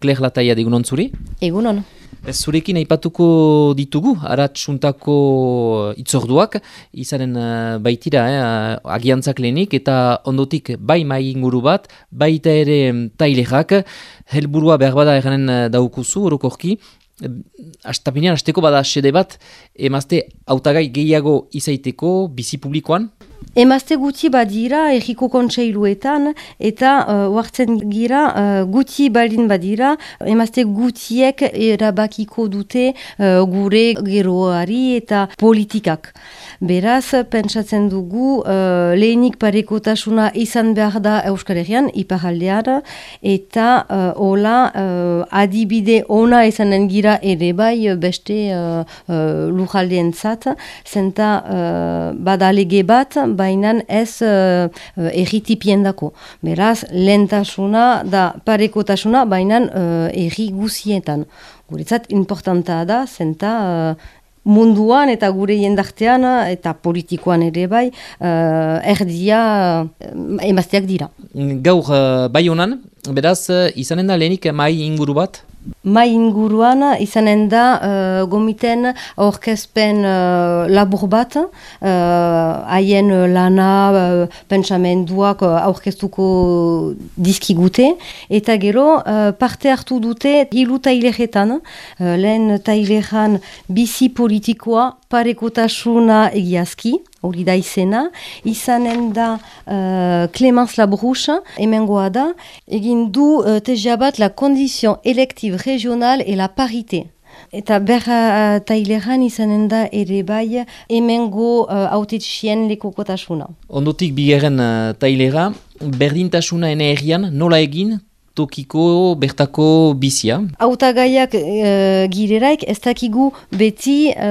Claire Lataia degunon zuri? Egunon. Zurekin aipatuko ditugu, aratsuntako itzorduak, izanen uh, baitira, eh, agiantzak lehenik, eta ondotik bai mai inguru bat, baita ere tailerak, helburua behar bada eganen daukuzu, orokorki, Astapenean, asteko bada sede bat, emazte autagai gehiago izaiteko bizi publikoan? Emazte guti badira erriko kontseiluetan eta uh, gira uh, guti balin badira emazte gutiek erabakiko dute uh, gure geroari eta politikak. Beraz, pentsatzen dugu uh, lehenik parekotasuna izan behar da Euskal Herrian, iparaldean, eta uh, hola uh, adibide ona izanen gira ere bai beste uh, uh, lujaldeen zat, zenta uh, badalege bat, baina ez uh, erritipien dako. Beraz, lentasuna da parekotasuna, baina uh, erri guzietan. Guretzat, importanta da, zenta munduan eta gure jendartean eta politikoan ere bai uh, erdia uh, emazteak dira. Gaur uh, bai honan, beraz, uh, izanen da lehenik mai inguru bat? Mai inguruan izanen da uh, gomiten aurkezpen uh, labur bat, haien uh, lana, uh, pentsamenduak aurkeztuko dizkigute, eta gero uh, parte hartu dute hilu taileretan, uh, lehen taileran bizi politikoa parekotasuna egiazki, hori da izena, izanen da uh, Clemens Labrouche, emengoa da, egin du uh, tejabat la condition élective régionale et la parité. Eta berra uh, taileran izanen da ere bai emengo uh, autetxien lekokotasuna. Ondotik bigarren uh, tailera, berdintasuna ene errian, nola egin tokiko bertako bizia. Autagaiak e, gireraik ez dakigu beti e,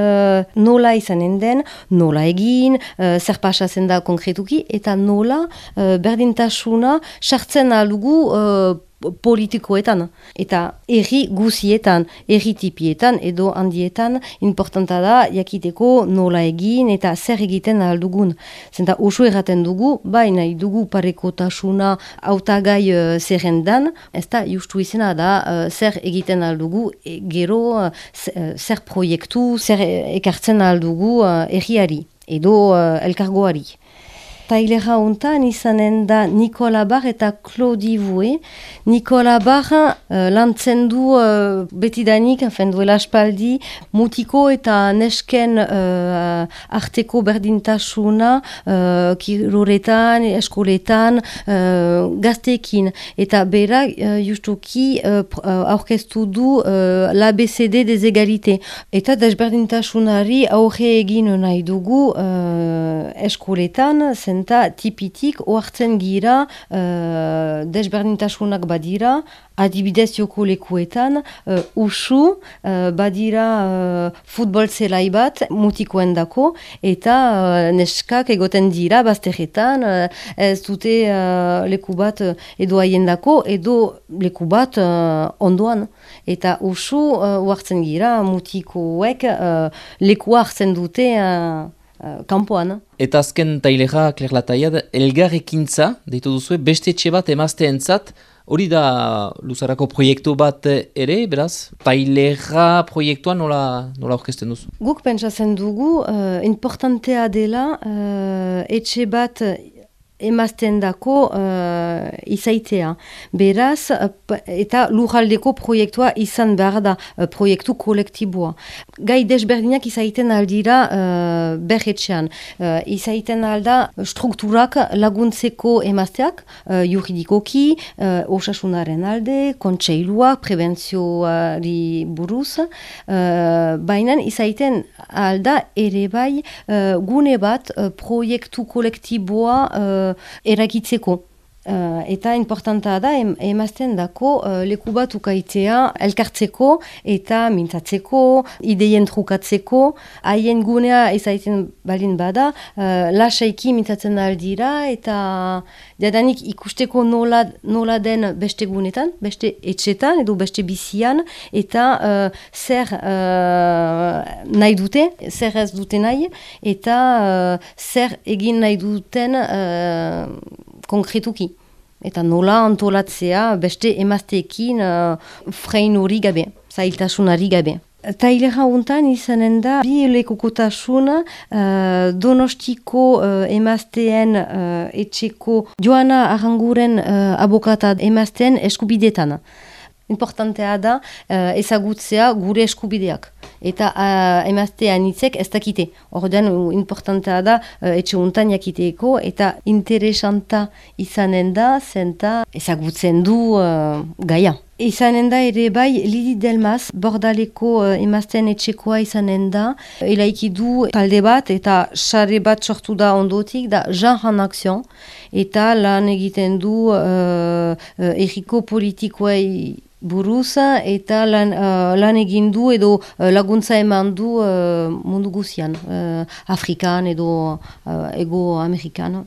nola izanen den, nola egin, e, zer pasazen da konkretuki, eta nola e, berdintasuna sartzen alugu politikoetan eta erri guzietan, erri tipietan edo handietan importanta da jakiteko nola egin eta zer egiten aldugun. Zenta oso erraten dugu, baina dugu parekotasuna autagai uh, zerrendan, ez da justu izena da uh, zer egiten aldugu e, gero uh, zer proiektu, zer ekartzen aldugu uh, erriari edo uh, elkargoari. Tailera hontan izanen da Nikola Bar eta Claudi Vue. Nikola Bar uh, lantzen du uh, betidanik, enfen duela espaldi, mutiko eta nesken uh, arteko berdintasuna uh, kiroretan, eskoletan, uh, gaztekin. Eta bera, uh, justuki, uh, aurkeztu du uh, l'ABCD des égalités. Eta desberdintasunari aurre egin nahi dugu uh, eskoletan, zen eta tipitik oartzen gira uh, desberdintasunak badira, adibidez joko lekuetan, uh, usu uh, badira uh, futbol zelai bat mutikoen dako, eta uh, neskak egoten dira bazterretan, uh, ez dute uh, leku bat edo haien dako, edo leku bat uh, ondoan. Eta usu uh, oartzen gira mutikoek uh, leku hartzen dute uh, kanpoan. Eta azken tailera, Claire Lataiad, elgarrekintza, deitu duzu, beste etxe bat emazte entzat, hori da luzarako proiektu bat ere, beraz? Tailera proiektua nola, nola orkesten duzu? Guk pentsatzen dugu, uh, importantea dela, uh, etxe bat emazten dako uh, izaitea. Beraz, eta lujaldeko proiektua izan behar da uh, proiektu kolektiboa. Gai desberdinak izaiten aldira uh, berretxean. Uh, izaiten alda strukturak laguntzeko emazteak, uh, juridikoki, uh, osasunaren alde, kontseiluak, prebentzioari buruz, uh, baina izaiten alda ere bai uh, gune bat uh, proiektu kolektiboa uh, eragitzeko. Uh, eta importanta da, em, emazten dako uh, leku bat ukaitzea elkartzeko eta mintzatzeko, ideien trukatzeko, haien gunea ezaiten balin bada, uh, lasaiki mintzatzen aldira eta jadanik ikusteko nola, nola den beste gunetan, beste etxetan edo beste bizian eta uh, zer uh, nahi dute, zer ez dute nahi eta uh, zer egin nahi duten konkretuki. eta nola antolatzea beste emazteekin uh, frein hori gabe, zailtasunari gabe. Eta hilera izanen da, bi lekukotasuna uh, donostiko uh, emazteen uh, etxeko joana aranguren uh, abokata emazteen eskubidetan. Importantea da uh, ezagutzea gure eskubideak. Eta uh, emaztean hitzek ez dakite. Ordean, importantea da uh, etxe untan jakiteeko eta interesanta izanen da zenta ezagutzen du uh, gaia. Izanen da ere bai Lidi Delmaz, bordaleko uh, emazten etxekoa izanen da. Elaiki du talde bat eta sare bat sortu da ondotik, da Jean Akzion. Eta lan egiten du uh, uh, eriko politikoei buruza eta lan, uh, lan egin du edo laguntza eman du uh, mundu guzian, uh, Afrikan edo uh, ego Amerikan.